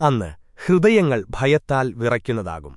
അന്ന് ഹൃദയങ്ങൾ ഭയത്താൽ വിറയ്ക്കുന്നതാകും.